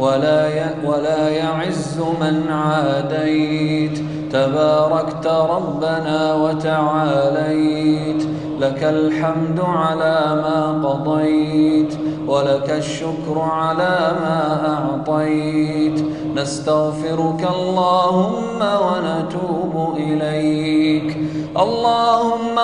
ولا ولا يعز من عاديت. تباركت ربنا وتعاليت. لك الحمد على ما قضيت ولك الشكر على ما أعطيت. نستغفرك اللهم ونتوب إليك.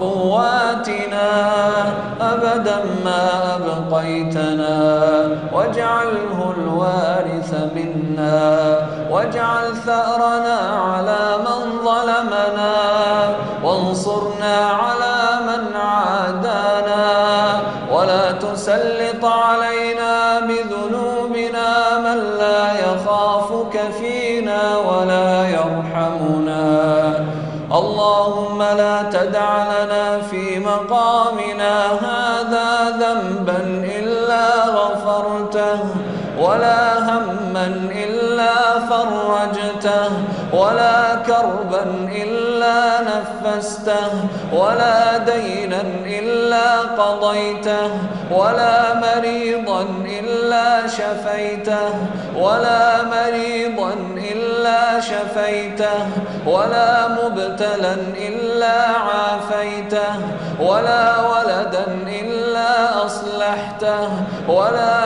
وقواتنا أبدا ما أبقيتنا. واجعله الوارث منا. واجعل ثأرنا على من ظلمنا. وانصرنا على من عادانا. ولا تسلط علينا تدع في مقامنا هذا ذنبا إلا غفرته. ولا هما إلا فرجته ولا كربا إلا نفسته ولا دينا إلا قضيته ولا مريضا إلا شفيته ولا مريضا إلا شفيته ولا مبتلا إلا عافيته ولا ولدا إلا أصلحته ولا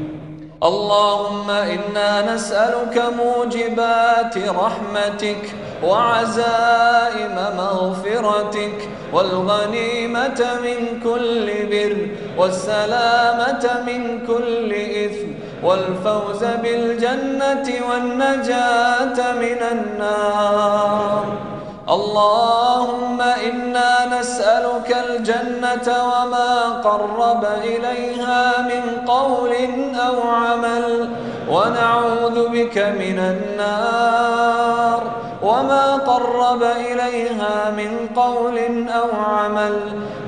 اللهم إنا نسألك موجبات رحمتك وعزائم مغفرتك والغنيمة من كل بر والسلامة من كل إثم والفوز بالجنة والنجاة من النار اللهم إنا نسألك الجنة وما قرب إليها من قول أو عمل ونعوذ بك من النار. وما قرب إليها من قول أو عمل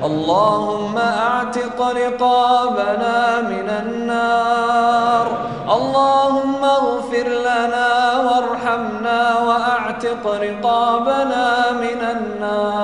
اللهم أعتق رقابنا من النار اللهم اغفر لنا وارحمنا وأعتق رقابنا من النار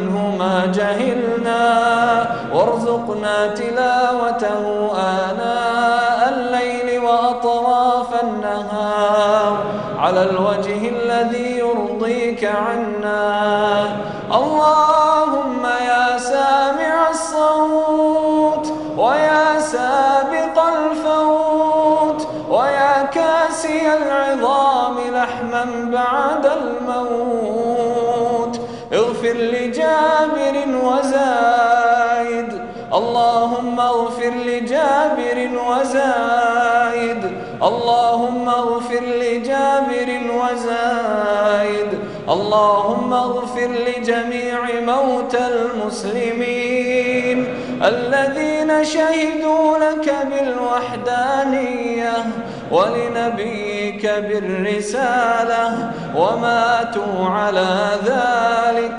منه ما جهلنا وارزقنا تلاوته آناء الليل وأطراف النهار على الوجه الذي يرضيك عنا. اللهم يا سامع الصوت ويا سابق الفوت ويا كاسي العظام لحم من بعد الموت وزايد. اللهم اغفر لجابر وزايد. اللهم اغفر لجابر وزايد. اللهم اغفر لجميع موتى المسلمين. الذين شهدوا لك بالوحدانية ولنبيك بالرسالة وماتوا على ذلك.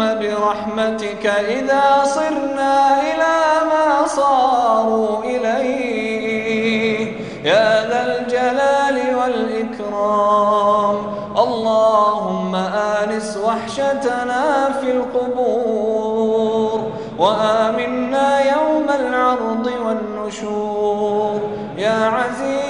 برحمتك إذا صرنا إلى ما صاروا إليه. يا ذا الجلال والإكرام. اللهم آنس وحشتنا في القبور وآمنا يوم العرض والنشور. يا عزيز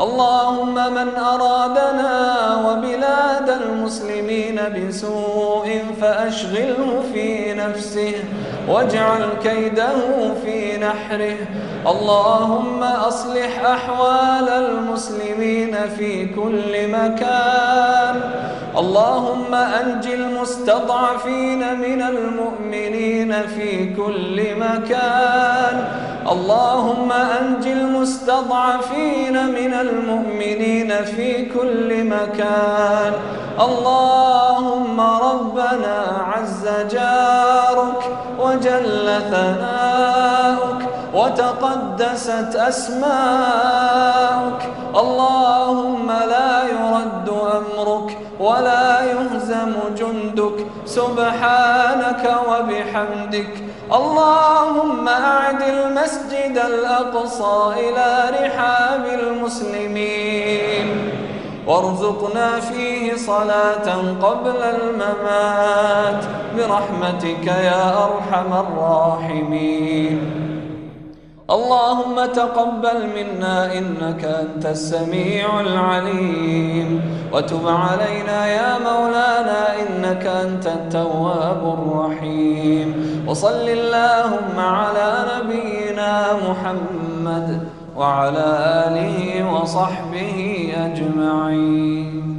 اللهم من أرادنا وبلاد المسلمين بسوء فأشغله في نفسه واجعل كيده في نحره. اللهم أصلح أحوال المسلمين في كل مكان. اللهم أنج المستضعفين من المؤمنين في كل مكان. اللهم أنج المستضعفين من المؤمنين في كل مكان. اللهم ربنا عز جارك وجل ثناؤك وتقدست أسماؤك. اللهم لا يرد أمرك ولا يهزم جندك سبحانك وبحمدك. اللهم أعد المسجد الأقصى إلى رحاب المسلمين. وارزقنا فيه صلاة قبل الممات. برحمتك يا أرحم الراحمين. اللهم تقبل منا إنك أنت السميع العليم. وتب علينا يا مولانا إنك أنت التواب الرحيم. وصل اللهم على نبينا محمد وعلى آله وصحبه أجمعين.